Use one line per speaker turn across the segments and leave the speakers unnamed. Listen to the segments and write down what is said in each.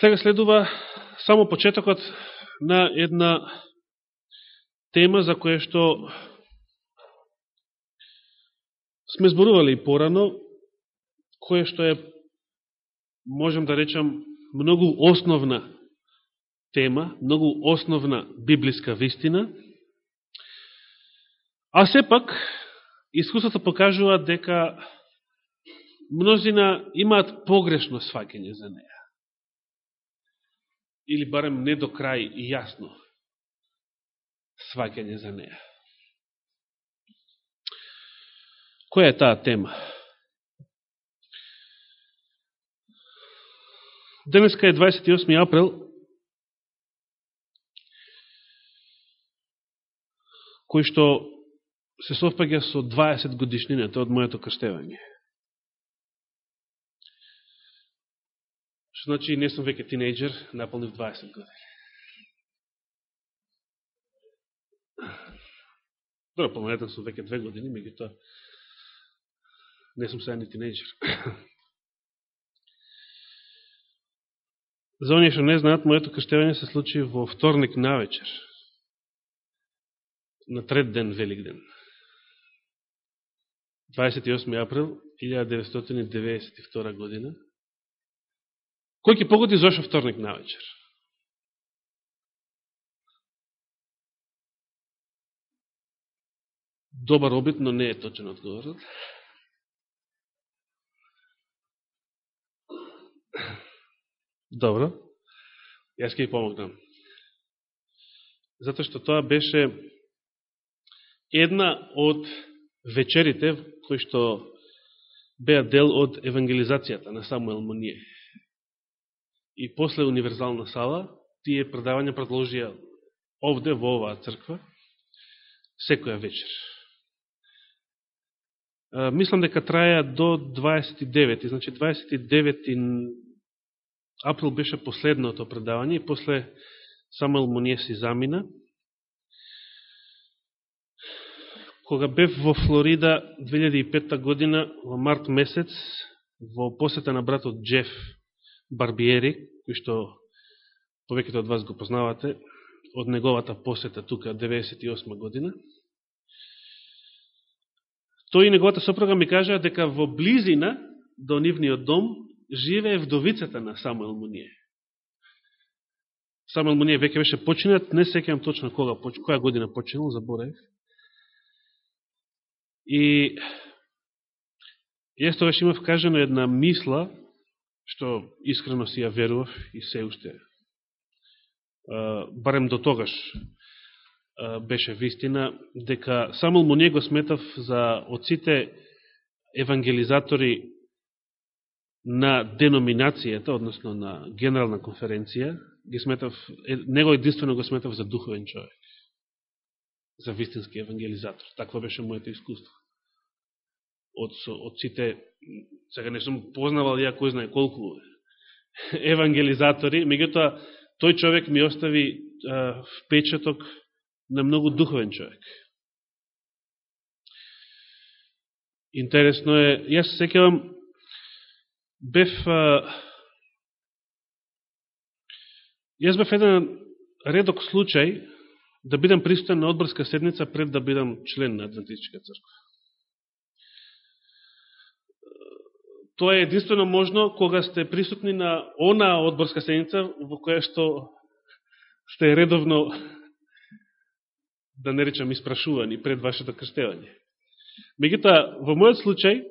Слега следува само почетокот на една тема за која што сме зборували и порано, која што е, можем да речам, многу основна тема, многу основна библиска вистина, а сепак искусството покажува дека мнозина имаат погрешно сваќање за неја или барем не до крај и јасно сваќање за неја. Која е таа тема? Денеска е 28. април, кој што се совпаѓа со 20 годишнината од моето крштевање. Значи, не сум веќе тинејджер, наполнив 20 години. Добро, полнолетен сум веќе две години, меѓутоа не сум сега ни тинејджер. За оние што не знаат, моето крштевање се случи во вторник на вечер. На трет ден, Велик ден. 28 април 1992 година. Кој ќе погоди зашо вторник на вечер? Добар обид, но не е точен одговорот. Добро. Јас ќе ја помогнам. Затоа што тоа беше една од вечерите кои што беа дел од евангелизацијата на Самуел Моние и после универзална сала, тие предавања продолжија овде во оваа црква секоја вечер. Мислам дека траја до 29, значи 29 април беше последното предавање и после Самуел Моние си замина. Кога бев во Флорида 2005 година, во март месец, во посета на братот Джеф Барбиери, кој што повеќето од вас го познавате, од неговата посета тука 98 година. Тој и неговата сопруга ми кажа дека во близина до нивниот дом живее вдовицата на Самуел Муние. Самуел Муние веќе беше починат, не секам точно кога, која година починал, заборев. И јас тогаш имав кажено една мисла, што искрено си ја верував и се уште, барем до тогаш беше вистина, дека само Моне го сметав за од сите евангелизатори на деноминацијата, односно на генерална конференција, ги сметав, него единствено го сметав за духовен човек, за вистински евангелизатор. Такво беше моето искуство од, од сите, сега не сум познавал ја кој знае колку евангелизатори, меѓутоа тој човек ми остави а, впечаток на многу духовен човек. Интересно е, јас секевам, бев, а, јас бев еден редок случај да бидам присутен на одборска седница пред да бидам член на Адвентистичка црква. Тоа е единствено можно кога сте присутни на она одборска седница во која што сте редовно, да не речам, испрашувани пред вашето крстевање. Мегуто, во мојот случај,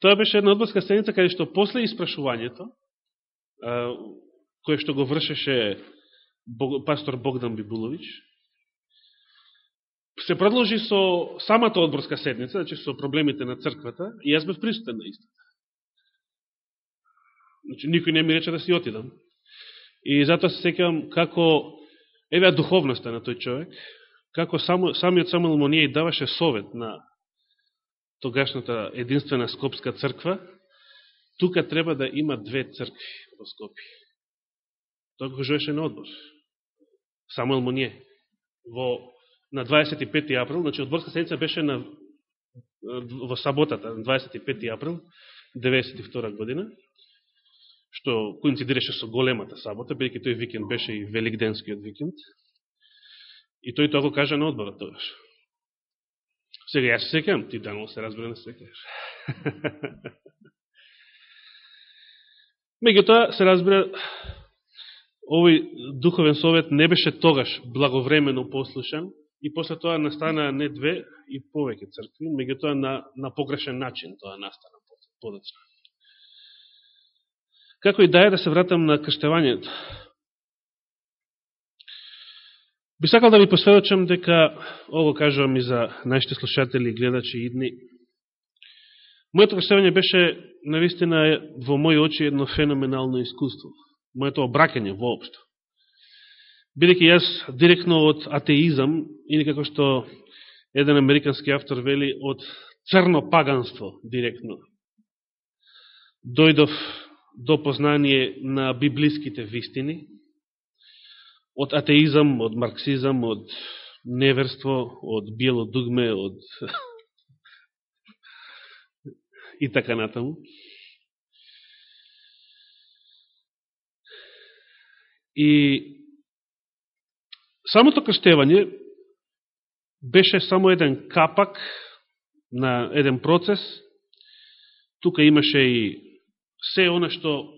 тоа беше една одборска седница каде што после испрашувањето, кое што го вршеше пастор Богдан Бибулович, се продолжи со самата одборска седница, значи со проблемите на црквата, и јас бев присутен на истата. Значи, никој не ми рече да си отидам. И затоа се секавам како, еве духовноста на тој човек, како само, самиот Самуил Монија даваше совет на тогашната единствена Скопска црква, тука треба да има две цркви во Скопи. Тоа го жоеше на одбор. Самуил Монија. Во, на 25. април, значи одборска седница беше на, во саботата, на 25. април, 92 година, што коинцидираше со големата сабота, бидеќи тој викенд беше и великденскиот викенд. И тој тоа го кажа на одборот тогаш. Сега јас се секам, ти данал се разбира не секаш. Меѓутоа, се разбира, овој духовен совет не беше тогаш благовремено послушан и после тоа настана не две и повеќе цркви, меѓутоа на, на погрешен начин тоа настана подоцна. Како и да е да се вратам на крштевањето. Би сакал да ви посведочам дека, ово кажувам и за нашите слушатели и гледачи идни, моето крштевање беше, навистина, во моји очи едно феноменално искуство. Моето обракање воопшто. Бидеќи јас директно од атеизам, или како што еден американски автор вели, од црно паганство директно. Дојдов до познание на библиските вистини, од атеизам, од марксизам, од неверство, од биело дугме, од и така натаму. И самото крштевање беше само еден капак на еден процес. Тука имаше и се оно што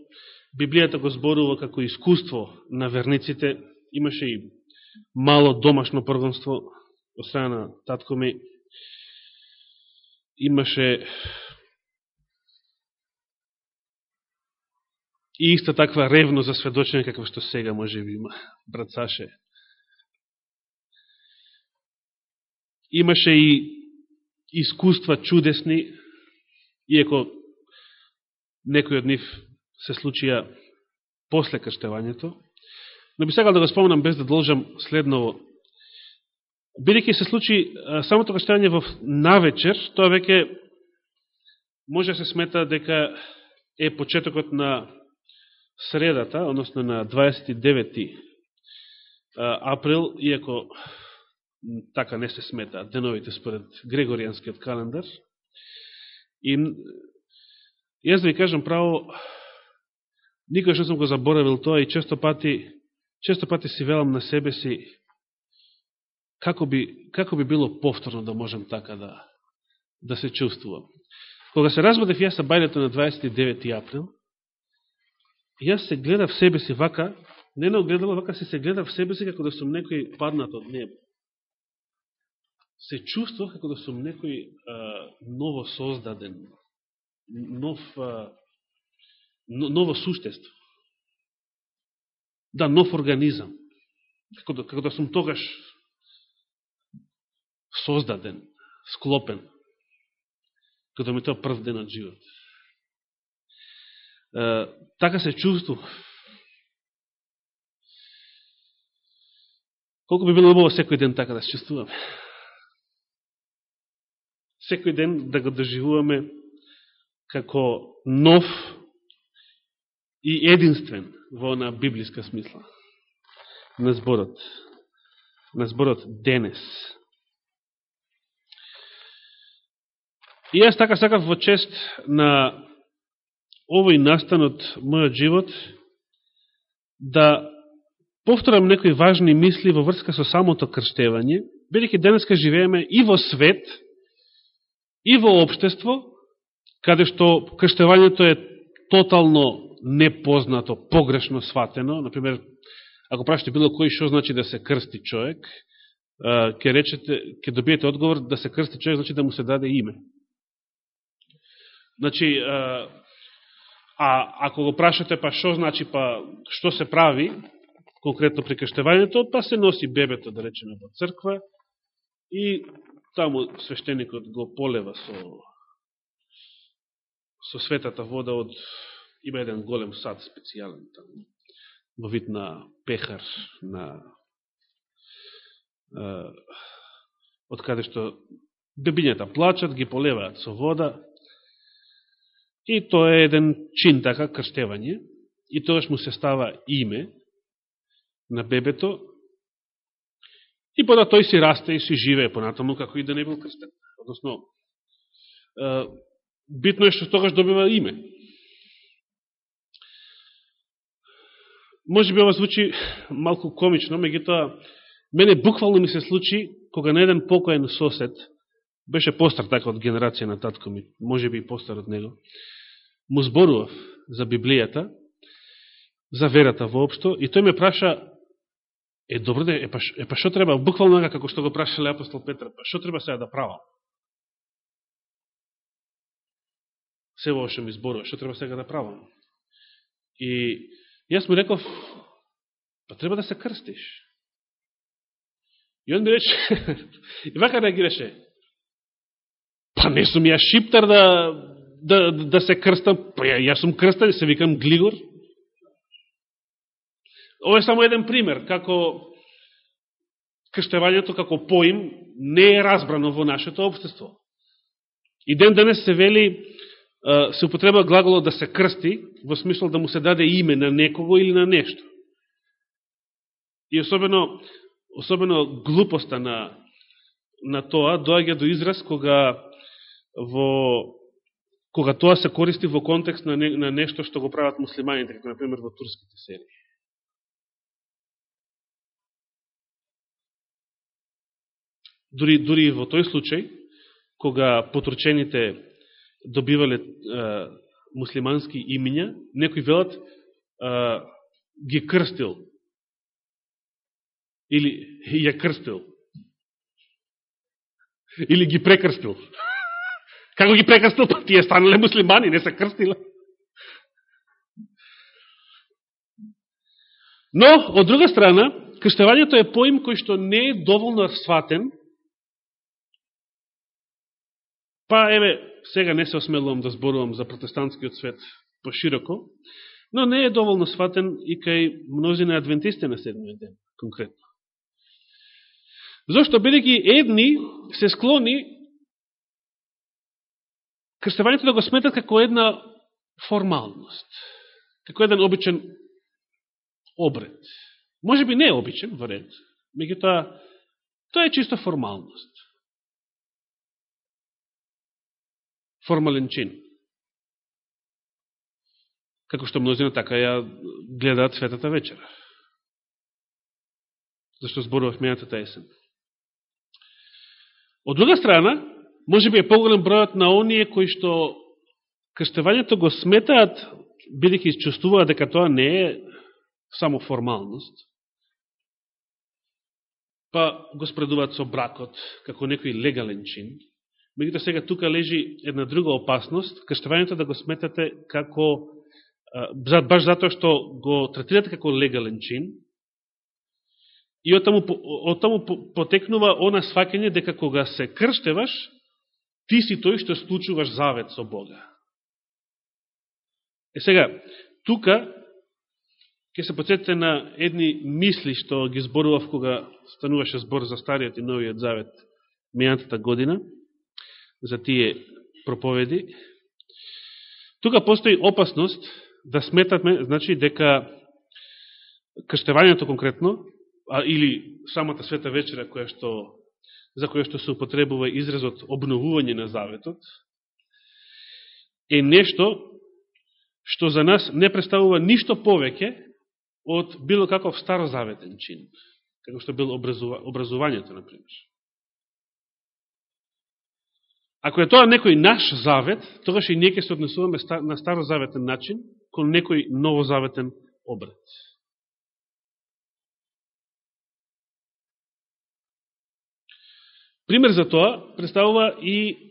Библијата го зборува како искуство на верниците, имаше и мало домашно првенство од страна на татко ми. Имаше и иста таква ревно за сведочење каква што сега може би има брат Саше. Имаше и искуства чудесни, иеко некои од нив се случија после крштевањето. Но би сакал да го спомнам без да должам следново. Бидеќи се случи самото крштевање во навечер, тоа веќе може да се смета дека е почетокот на средата, односно на 29 април, иако така не се смета деновите според Грегоријанскиот календар. И јас да ви кажам право, никој што сум го заборавил тоа и често пати често пати си велам на себе си како би, како би било повторно да можем така да, да се чувствувам. Кога се разбудев јас са бајдето на 29. април, јас се гледав себе си вака, не на огледало, вака се се гледав себе си како да сум некој паднат од небо. Се чувствував како да сум некој а, ново создаден, нов, ново суштество да нов организам, како да, како да сум тогаш создаден, склопен, като да ми тоа прв ден од живот. Е, така се чувству. Колко би било убаво секој ден така да се чувствуваме? Секој ден да го доживуваме како нов и единствен во на библиска смисла на зборот. На зборот денес. И јас така сакав во чест на овој настан од мојот живот да повторам некои важни мисли во врска со самото крштевање, бидејќи денеска живееме и во свет, и во обштество, каде што крштевањето е тотално непознато, погрешно сватено. Например, ако прашате било кој што значи да се крсти човек, ќе речете, ќе добиете одговор да се крсти човек значи да му се даде име. Значи, а ако го прашате па што значи па што се прави конкретно при крштевањето, па се носи бебето да речеме во црква и таму свештеникот го полева со со светата вода од Има еден голем сад специјален таму, во вид на пехар, на е, од каде што бебињата плачат, ги полеваат со вода, и тоа е еден чин така, крштевање, и тогаш му се става име на бебето, и пода тој си расте и си живее понатаму, како и да не бил крстен. Односно, е, битно е што тогаш добива име. може би ова звучи малку комично, меѓутоа, мене буквално ми се случи, кога на еден покоен сосед, беше постар така од генерација на татко ми, може би и постар од него, му зборував за Библијата, за верата воопшто, и тој ме праша, е добро е, па, е, па што треба, буквално така како што го прашале апостол Петр, па што треба сега да правам? Се во ошем ми зборува, што треба сега да правам? И јас му реков, па треба да се крстиш. И он ми рече, и вака реагираше, па не сум ја шиптар да, да, да се крстам, па ја, јас сум крстан и се викам Глигор. Ова е само еден пример, како крштевањето како поим не е разбрано во нашето обштество. И ден денес се вели, се употреба глаголот да се крсти, во смисол да му се даде име на некого или на нешто. И особено, особено глупоста на, на тоа доаѓа до израз кога во кога тоа се користи во контекст на, не, на нешто што го прават муслиманите, како например во турските серии. Дури, дури во тој случај, кога потручените добивале е, муслимански имиња, некои велат е, ги крстил. Или ја крстил. Или ги прекрстил. Како ги прекрстил? Па тие станале муслимани, не се крстиле. Но, од друга страна, крштевањето е поим кој што не е доволно сватен Па, еве, сега не се осмелувам да зборувам за протестантскиот свет пошироко, но не е доволно сватен и кај мнозина адвентисти на седмиот ден, конкретно. Зошто, бидеќи едни се склони крстевањето да го сметат како една формалност, како еден обичен обред. Може би не е обичен, во ред, меѓутоа, тоа е чисто формалност. Формален чин. Како што мнозина така ја гледаат светата вечера. Зашто зборував мејатата есен. Од друга страна, може би е поголем бројот на оние кои што крштевањето го сметаат, бидеќи изчувствуваат дека тоа не е само формалност, па го спредуваат со бракот како некој легален чин, Мегуто сега тука лежи една друга опасност, крштевањето да го сметате како, баш затоа што го третирате како легален чин, и од таму, потекнува она свакење дека кога се крштеваш, ти си тој што случуваш завет со Бога. Е сега, тука ќе се подсетите на едни мисли што ги зборував кога стануваше збор за Стариот и Новиот Завет мејантата година, за тие проповеди. Тука постои опасност да сметаме, значи, дека крштевањето конкретно, а, или самата света вечера која што, за која што се употребува изразот обновување на заветот, е нешто што за нас не представува ништо повеќе од било каков старозаветен чин, како што бил образувањето, например. Ако е тоа некој наш завет, тогаш и ние ќе се однесуваме на старозаветен начин кон некој новозаветен обред. Пример за тоа представува и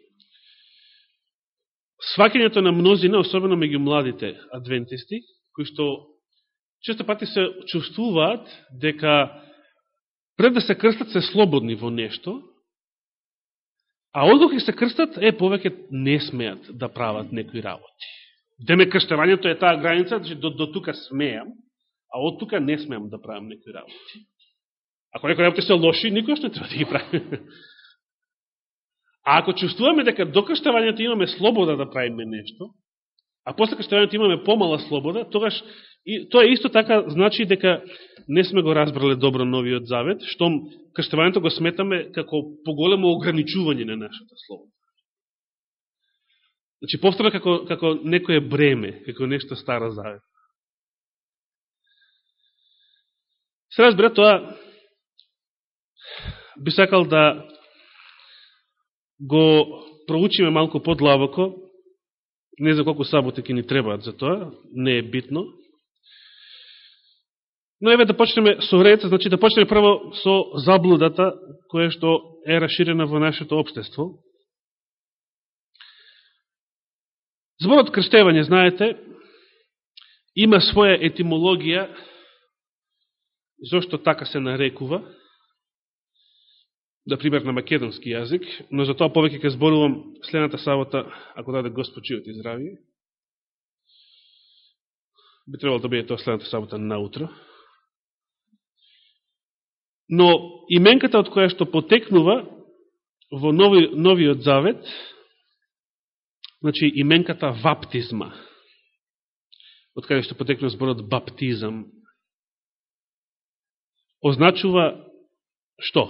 свакењето на мнозина, особено меѓу младите адвентисти, кои што често пати се чувствуваат дека пред да се крстат се слободни во нешто, А откога се крстат, е, повеќе не смеат да прават некои работи. Деме крштевањето е таа граница, значи до, до тука смеам, а од тука не смеам да правам некои работи. Ако некои работи се лоши, никој не треба да ги прави. А ако чувствуваме дека до крштевањето имаме слобода да правиме нешто, а после крштевањето имаме помала слобода, тогаш и тоа исто така значи дека не сме го разбрале добро новиот завет, што крштевањето го сметаме како поголемо ограничување на нашата слобода. Значи, повторно како, како некое бреме, како нешто стара завет. Се разбира, тоа би сакал да го проучиме малку подлабоко. Не за колку саботи ќе ни требаат за тоа, не е битно. Но еве да почнеме со ред, значи да почнеме прво со заблудата која што е расширена во нашето обштество. Зборот крштевање, знаете, има своја етимологија, зашто така се нарекува, да пример на македонски јазик, но за тоа повеќе ќе зборувам следната сабота, ако даде Господ живот и здравие. Би требало да биде тоа следната сабота наутро. Но именката од која што потекнува во нови, новиот завет, значи именката ваптизма, од каде што потекнува зборот баптизам, означува што?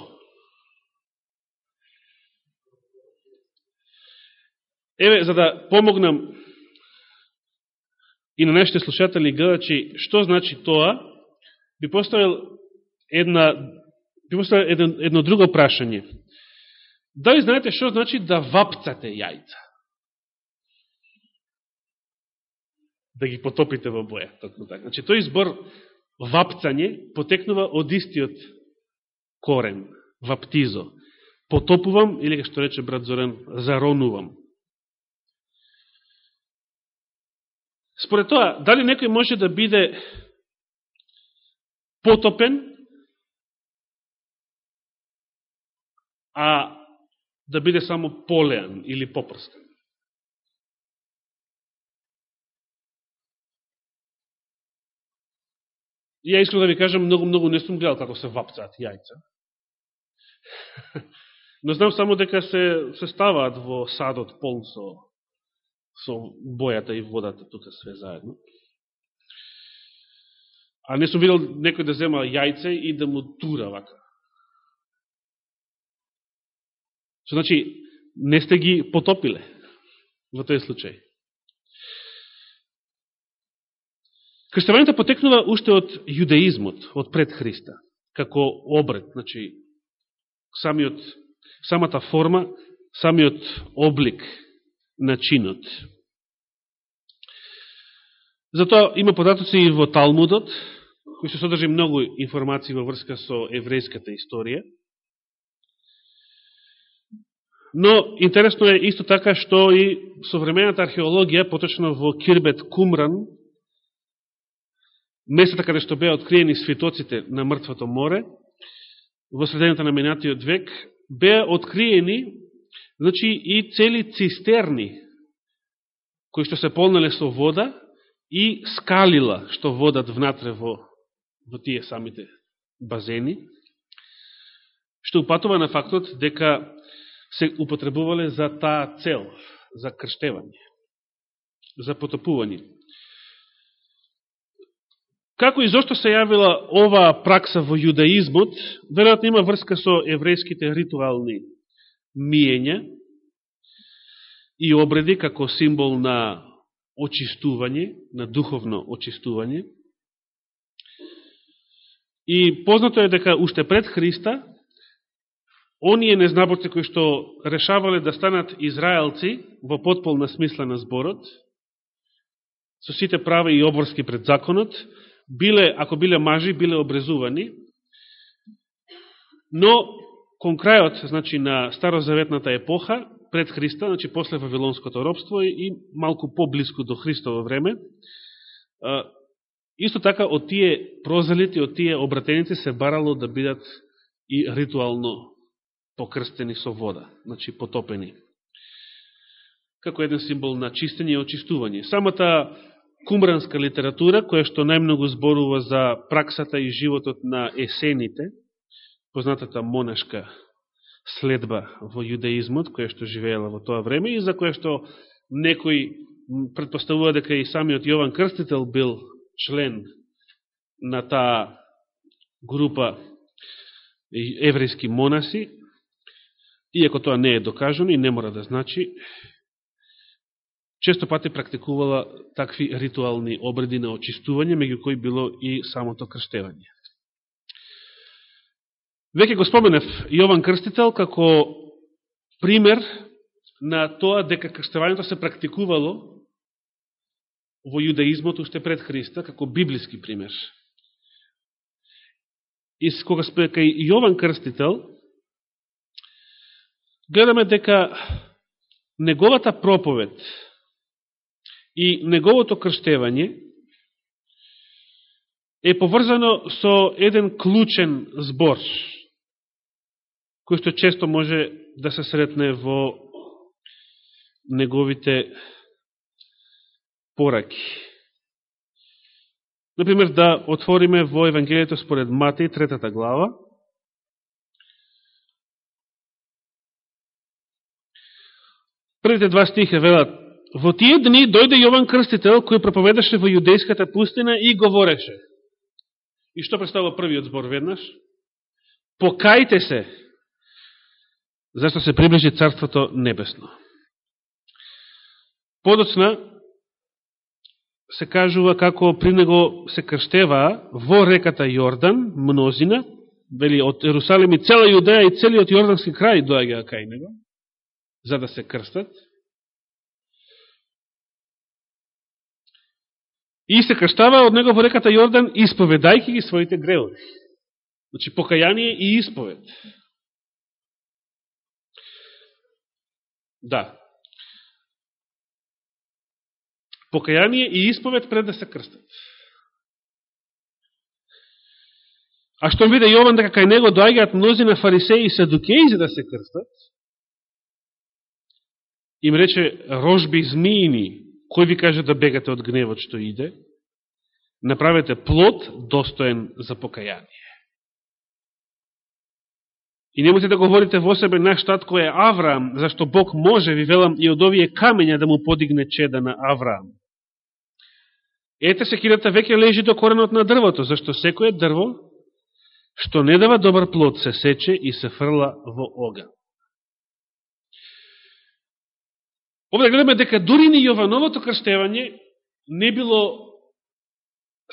Еве, за да помогнам и на нашите слушатели гледачи, што значи тоа, би поставил една Ви поставил едно, едно друго прашање. Дали знаете што значи да вапцате јајца? Да ги потопите во боја, токму така. Значи, тој избор вапцање потекнува од истиот корен, ваптизо. Потопувам, или што рече брат Зорен, заронувам. Според тоа, дали некој може да биде потопен а да биде само полеан или попрстен. И ја искам да ви кажам, многу-многу не сум гледал како се вапцаат јајца. Но знам само дека се, се ставаат во садот полн со, со бојата и водата тука све заедно. А не сум видел некој да зема јајце и да му тура вака. Што значи, не сте ги потопиле во тој случај. Крштевањето потекнува уште од јудеизмот, од пред Христа, како обред, значи, самиот, самата форма, самиот облик на чинот. Затоа има податоци и во Талмудот, кои се содржи многу информации во врска со еврејската историја. Но интересно е исто така што и современата археологија, поточно во Кирбет Кумран, местата каде што беа откриени свитоците на Мртвото море, во средината на минатиот век, беа откриени значи, и цели цистерни, кои што се полнале со вода и скалила што водат внатре во, во тие самите базени, што упатува на фактот дека се употребувале за таа цел, за крштевање, за потопување. Како и зашто се јавила оваа пракса во јудаизмот, веројатно има врска со еврејските ритуални миења и обреди како символ на очистување, на духовно очистување. И познато е дека уште пред Христа оние незнаборци кои што решавале да станат израелци во подполна смисла на зборот, со сите прави и оборски пред законот, биле, ако биле мажи, биле обрезувани, но кон крајот значи, на старозаветната епоха, пред Христа, значи после Вавилонското робство и малку поблиску до Христово време, исто така од тие прозелите, од тие обратеници се барало да бидат и ритуално покрстени со вода, значи потопени. Како еден символ на чистење и очистување. Самата кумранска литература, која што најмногу зборува за праксата и животот на есените, познатата монашка следба во јудеизмот, која што живеела во тоа време и за која што некој предпоставува дека и самиот Јован Крстител бил член на таа група еврејски монаси, иако тоа не е докажано и не мора да значи, често пати практикувала такви ритуални обреди на очистување, меѓу кои било и самото крштевање. Веќе го споменев Јован Крстител како пример на тоа дека крштевањето се практикувало во јудаизмот уште пред Христа, како библиски пример. И кога спека и Јован Крстител, гледаме дека неговата проповед и неговото крштевање е поврзано со еден клучен збор, кој што често може да се сретне во неговите пораки. Например, да отвориме во Евангелието според Матеј, третата глава. Првите два стиха велат Во тие дни дојде Јован Крстител, кој проповедаше во јудејската пустина и говореше. И што представува првиот збор веднаш? Покајте се, зашто се приближи Царството Небесно. Подоцна се кажува како при него се крштеваа во реката Јордан, мнозина, вели од Ерусалим и цела Јудеја и целиот Јордански крај доаѓаа кај него, за да се крстат. И се крштава од него во реката Јордан, исповедајќи ги своите греови. Значи, покаяние и исповед. Да. Покаяние и исповед пред да се крстат. А што виде Јован дека кај него доаѓаат мнозина фарисеи и садукеи за да се крстат, им рече рожби змиини, кој ви каже да бегате од гневот што иде, направете плод достоен за покаяние. И немојте да говорите во себе наш татко е Авраам, зашто Бог може, ви велам, и од овие камења да му подигне чеда на Авраам. Ете секирата веќе лежи до коренот на дрвото, зашто секоје дрво, што не дава добар плод, се сече и се фрла во оган. Овде гледаме дека дури ни Јовановото крштевање не било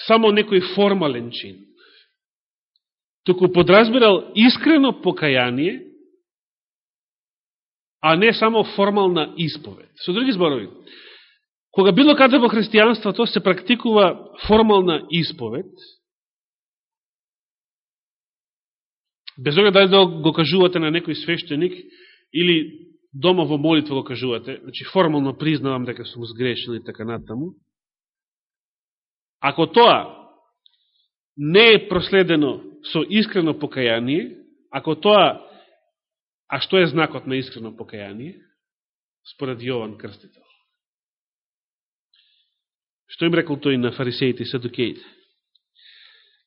само некој формален чин туку подразбирал искрено покаяние, а не само формална исповед. Со други зборови, кога било каде во христијанството се практикува формална исповед, без оглед да го кажувате на некој свештеник или дома во молитва го кажувате, значи формално признавам дека сум сгрешен и така натаму, ако тоа не е проследено со искрено покаяние, ако тоа, а што е знакот на искрено покаяние, според Јован Крстител? Што им рекол тој на фарисеите и садукеите?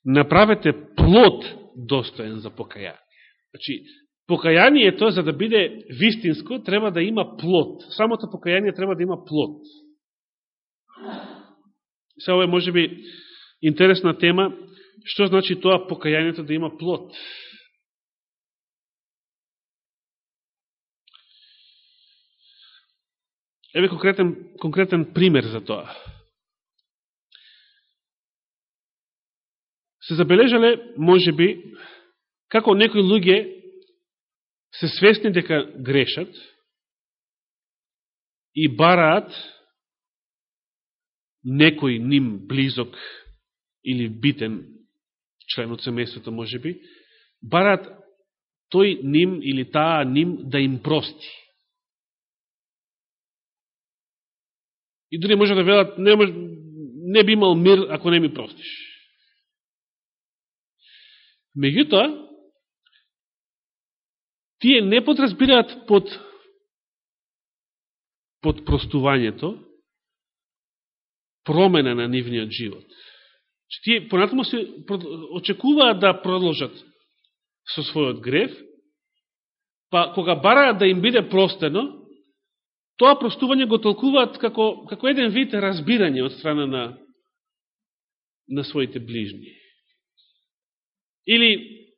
Направете плод достоен за покаяние. Значи, покаянието, за да биде вистинско, треба да има плод. Самото покајање треба да има плод. Се ова е, може би, интересна тема, Што значи тоа покајањето да има плод? Еве конкретен, конкретен пример за тоа. Се забележале, може би, како некои луѓе се свесни дека грешат и бараат некој ним близок или битен член од семејството може би, бараат тој ним или таа ним да им прости. И дури може да велат, не, мож, не би имал мир ако не ми простиш. Меѓутоа, тие не подразбираат под, под простувањето промена на нивниот живот. Че тие понатаму се очекуваат да продолжат со својот грев, па кога бараат да им биде простено, тоа простување го толкуваат како, како еден вид разбирање од страна на, на своите ближни. Или,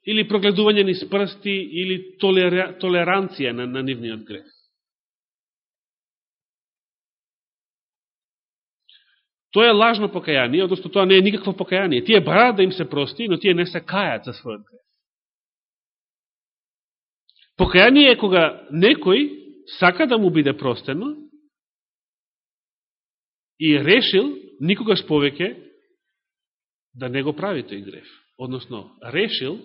или прогледување ни спрсти, или толера, толеранција на, на нивниот грех. Тоа е лажно покаяние, одnosno тоа не е никакво покаяние. Тие бараат да им се прости, но тие не се кајат за својот грех. Покаяние е кога некој сака да му биде простено и решил никогаш повеќе да не го прави тој греф. Односно, решил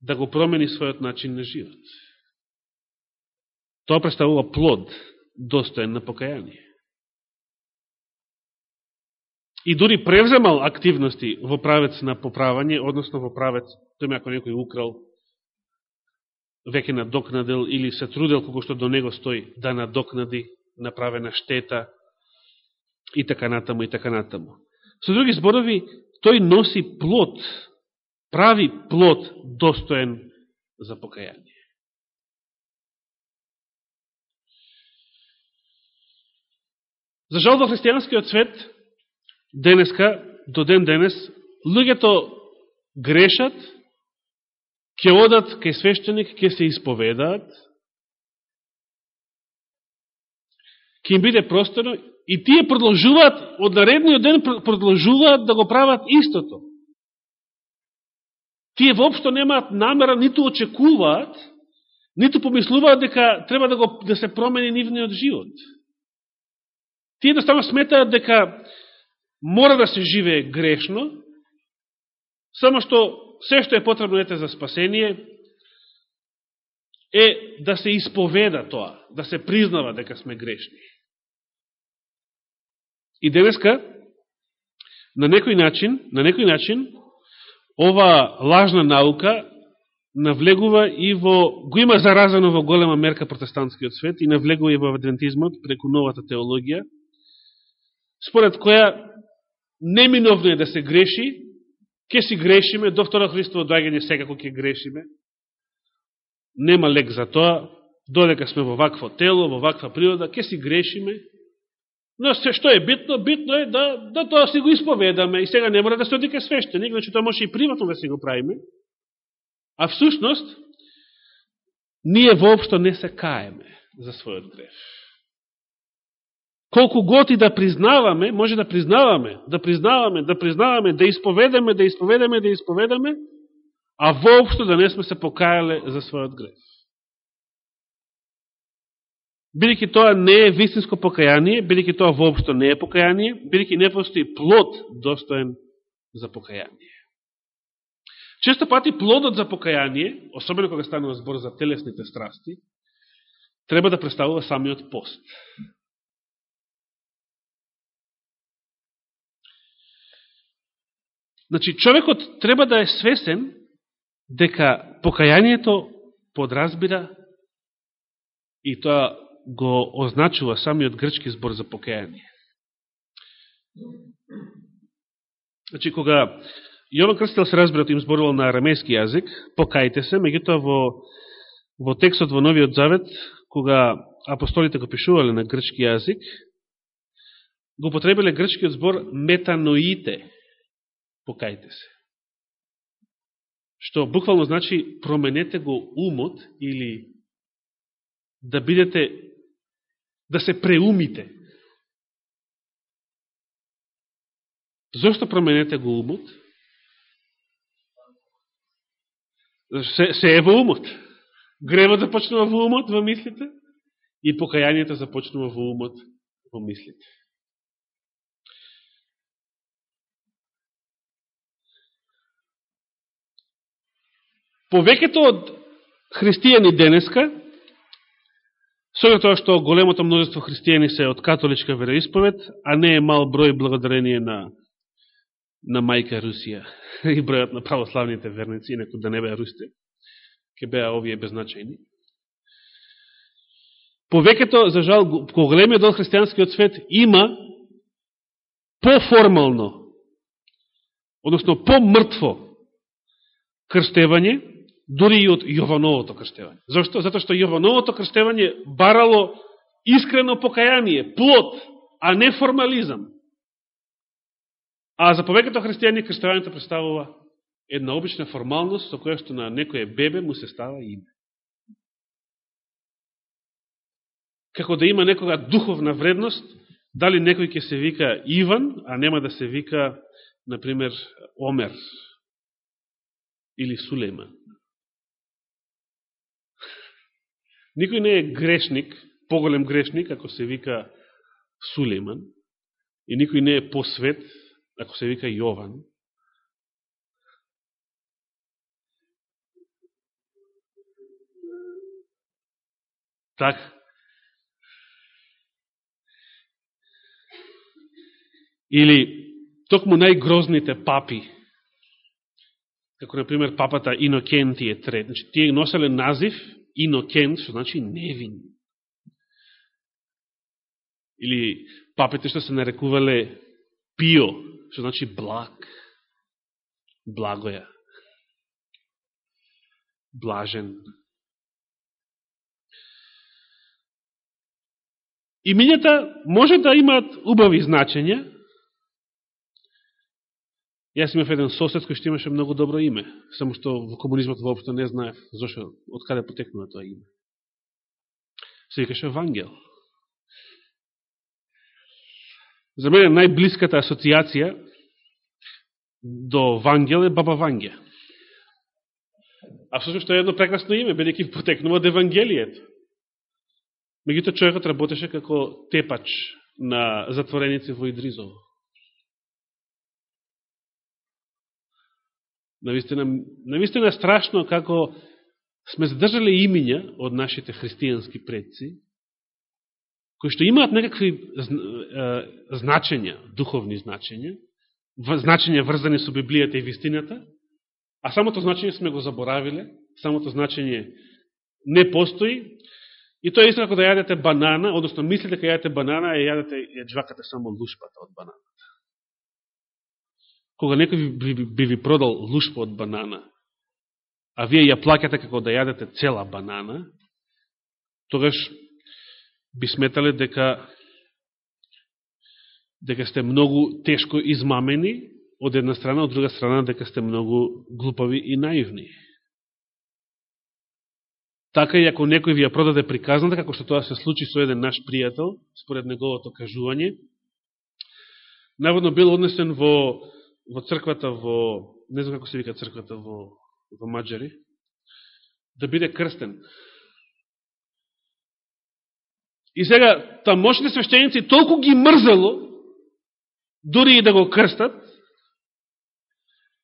да го промени својот начин на живот. Тоа представува плод достоен на покаяние. И дури превземал активности во правец на поправање, односно во правец, тој ако некој украл, веќе надокнадел или се трудел кога што до него стои да надокнади направена штета и така натаму и така натаму. Со други зборови, тој носи плод, прави плод достоен за покаяние. За жал во христијанскиот свет, денеска, до ден денес, луѓето грешат, ќе одат кај свештеник, ќе се исповедаат, ќе им биде просторно и тие продолжуваат, од наредниот ден продолжуваат да го прават истото. Тие воопшто немаат намера, ниту очекуваат, ниту помислуваат дека треба да, го, да се промени нивниот живот. Тие едноставно сметаат дека мора да се живее грешно, само што се што е потребно ете за спасение е да се исповеда тоа, да се признава дека сме грешни. И денеска, на некој начин, на некој начин, ова лажна наука навлегува и во, го има заразено во голема мерка протестантскиот свет и навлегува и во адвентизмот преку новата теологија, според која неминовно е да се греши, ќе си грешиме, до второ Христово доаѓање секако ќе грешиме. Нема лек за тоа, додека сме во вакво тело, во ваква природа, ќе си грешиме. Но се што е битно? Битно е да, да тоа си го исповедаме и сега не мора да се одике свештеник, значи тоа може и приватно да си го правиме. А всушност, ние воопшто не се каеме за својот греф колку готи да признаваме, може да признаваме, да признаваме, да признаваме, да исповедаме, да исповедаме, да исповедаме, а воопшто да не сме се покајале за својот греф. Бидеќи тоа не е вистинско покаяние, бидеќи тоа воопшто не е покаяние, бидеќи не постои плод достоен за покаяние. Често пати плодот за покаяние, особено кога станува збор за телесните страсти, треба да представува самиот пост. Значи, човекот треба да е свесен дека покајанието подразбира и тоа го означува самиот грчки збор за покаяние. Значи, кога Јован Крстел се разбират им зборувал на арамејски јазик, покајте се, меѓутоа во, во текстот во Новиот Завет, кога апостолите го пишувале на грчки јазик, го потребиле грчкиот збор метаноите, покајте се. Што буквално значи променете го умот или да бидете, да се преумите. Зошто променете го умот? Се, се е во умот. Гревот започнува да во умот, во мислите, и покајанието започнува во умот, во мислите. повеќето од христијани денеска, со тоа што големото множество христијани се од католичка вероисповед, а не е мал број благодарение на, на мајка Русија и бројот на православните верници, инако да не беа русите, ке беа овие безначајни. Повеќето, за жал, големиот дел христијанскиот свет има поформално, односно по-мртво крстевање, дури и од Јовановото крштевање. Зашто? Зато што Јовановото крштевање барало искрено покаяние, плод, а не формализам. А за повеќето христијани крштевањето представува една обична формалност со која што на некоје бебе му се става име. Како да има некога духовна вредност, дали некој ќе се вика Иван, а нема да се вика, например, Омер или Сулейман. Никој не е грешник, поголем грешник, ако се вика Сулейман, и никој не е посвет, ако се вика Јован. Така. Или токму најгрозните папи, како например папата Инокентије трет. Значи, тие носеле назив Инокент, што значи невин. Или папите што се нарекувале Пио, што значи благ. Благоја. Блажен. Имињата може да имаат убави значења, Јас имав еден сосед кој што имаше многу добро име, само што во комунизмот воопшто не знаев зошто од каде потекнува тоа име. Се викаше Вангел. За мене најблиската асоциација до Вангел е Баба Ванге. А всушност што е едно прекрасно име, бидејќи потекнува од Евангелието. Меѓутоа човекот работеше како тепач на затвореници во Идризово. Навистина, навистина е страшно како сме задржале имиња од нашите христијански предци, кои што имаат некакви значења, духовни значења, значења врзани со Библијата и вистината, а самото значење сме го заборавиле, самото значење не постои, и тоа е исто како да јадете банана, односно мислите дека јадете банана, а јадете, ја джвакате само лушпата од бананата кога некој би, би, би ви продал лушпа од банана, а вие ја плакате како да јадете цела банана, тогаш би сметале дека дека сте многу тешко измамени од една страна, од друга страна дека сте многу глупави и наивни. Така и ако некој ви ја продаде приказната, како што тоа се случи со еден наш пријател, според неговото кажување, наводно бил однесен во во црквата во, не знам како се вика црквата во, во Маджари, да биде крстен. И сега, тамошните свещеници толку ги мрзело, дури и да го крстат,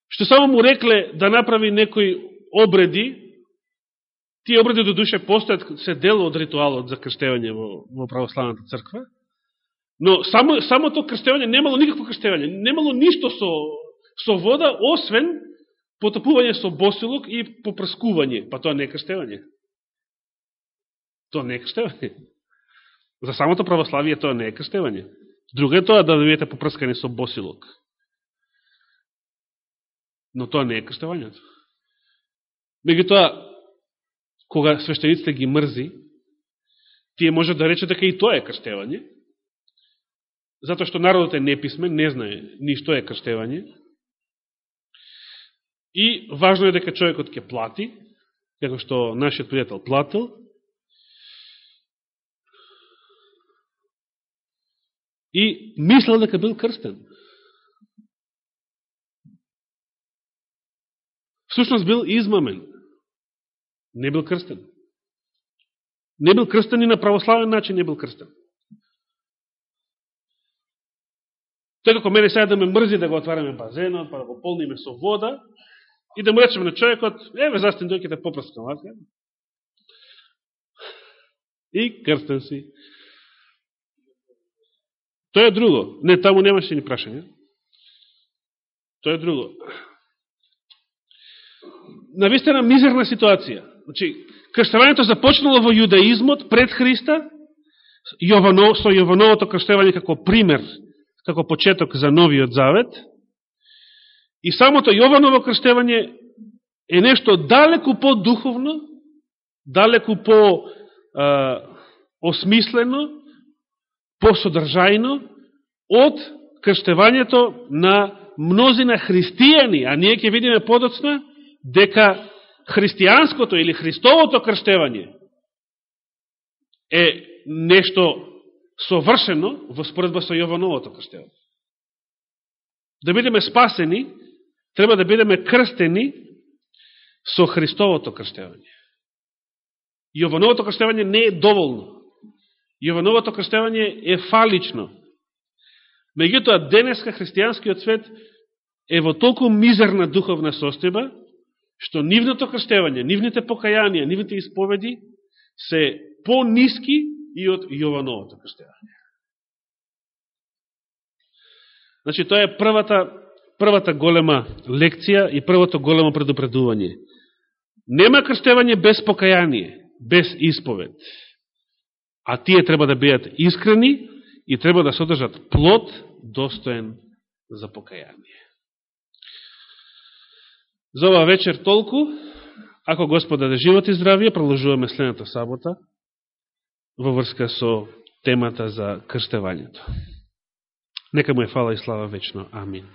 што само му рекле да направи некои обреди, тие обреди до душе постојат, се дел од ритуалот за крштевање во, во православната црква, Но само, самото крстевање немало никакво крстевање, немало ништо со, со вода, освен потопување со босилок и попрскување. Па тоа не е крстевање. Тоа не е крстевање. За самото православие тоа не е крстевање. Друго е тоа да добиете попрскани со босилок. Но тоа не е крстевањето. тоа, кога свештениците ги мрзи, тие може да рече дека и тоа е крстевање, затоа што народот е неписмен, не знае ни што е крштевање. И важно е дека човекот ќе плати, како што нашиот пријател платил. И мислел дека бил крстен. Всушност бил измамен. Не бил крстен. Не бил крстен и на православен начин не бил крстен. Тој како мене сега да ме мрзи да го отвараме базенот, па да го полниме со вода, и да му речеме на човекот, еве застин дојките да попрскам, вака. И крстен си. Тоа е друго. Не, таму немаше ни прашање. Тоа е друго. Навистина мизерна ситуација. Значи, крштевањето започнало во јудаизмот пред Христа, Јовано, со Јовановото крштевање како пример како почеток за новиот завет. И самото Јованово крштевање е нешто далеку по-духовно, далеку по-осмислено, по-содржајно од крштевањето на мнозина христијани, а ние ќе видиме подоцна дека христијанското или христовото крштевање е нешто совршено во споредба со Јовановото крштевање. Да бидеме спасени, треба да бидеме крстени со Христовото крштевање. Јовановото крштевање не е доволно. Јовановото крштевање е фалично. Меѓутоа, денеска христијанскиот свет е во толку мизерна духовна состојба, што нивното крштевање, нивните покаянија, нивните исповеди се по ниски и од Јовановото крштевање. Значи, тоа е првата, првата голема лекција и првото големо предупредување. Нема крштевање без покаяние, без исповед. А тие треба да бидат искрени и треба да содржат плод достоен за покаяние. За ова вечер толку. Ако Господа да живот и здравие, продолжуваме следната сабота во врска со темата за крштевањето. Нека му е фала и слава вечно. Амин.